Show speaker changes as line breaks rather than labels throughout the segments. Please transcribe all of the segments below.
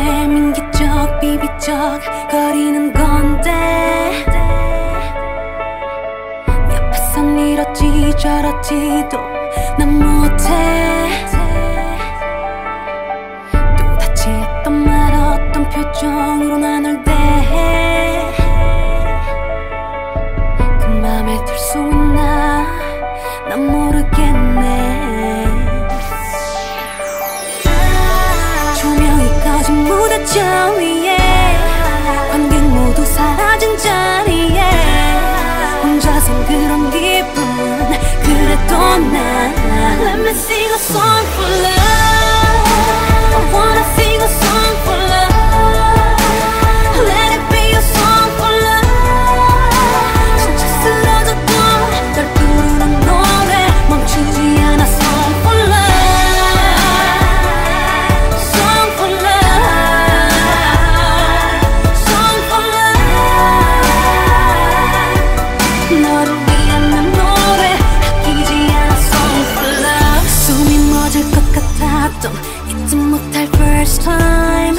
왜 민기적 비비적 거리는 건데. 옆에선 이렇지 저렇지도 난 못해. 저 위에 관객 모두 사라진 자리에 혼자서 그런 기분. 그래도 난 Let me sing a song for love 좀 잊지 못할 first time.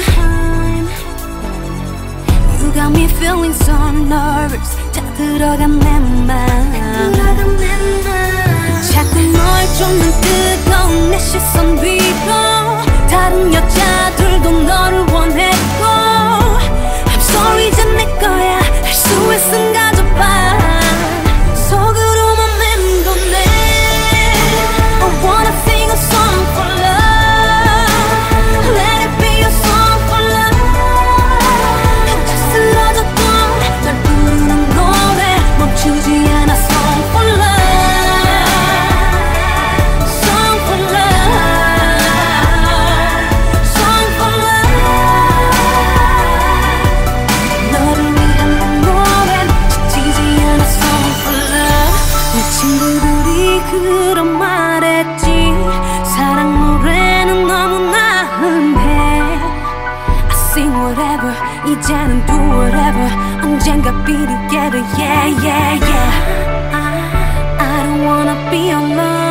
You got me feeling so nervous 차 들어간 내 맘. 차 들어간 내 내맘 자꾸 널 쫓는 뜨거운 이제는 do whatever. 언젠가 be together yeah yeah yeah. I don't wanna be alone.